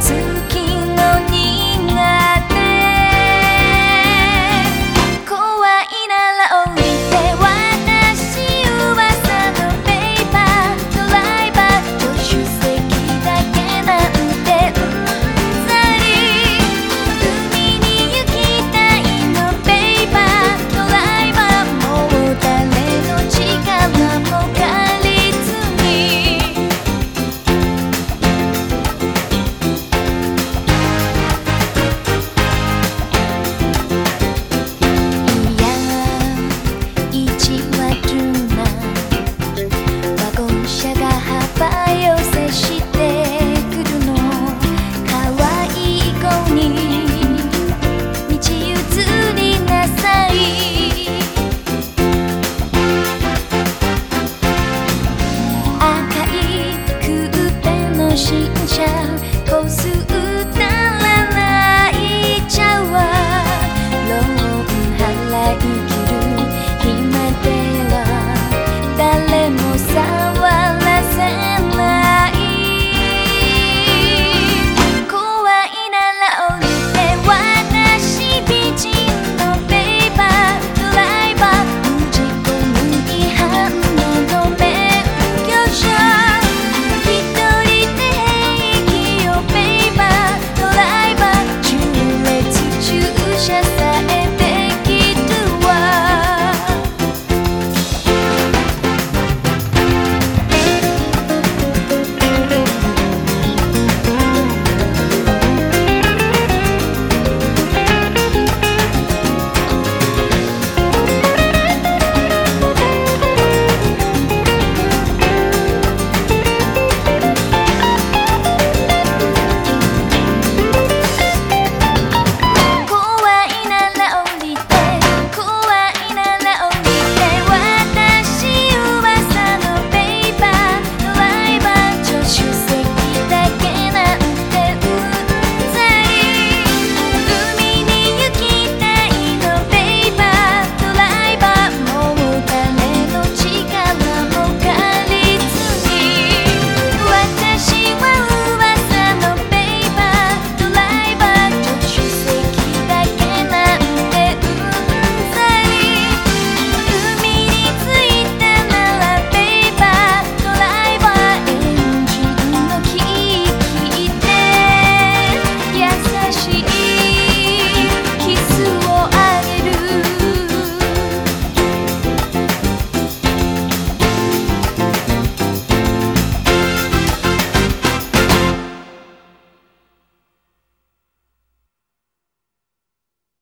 to 嬉。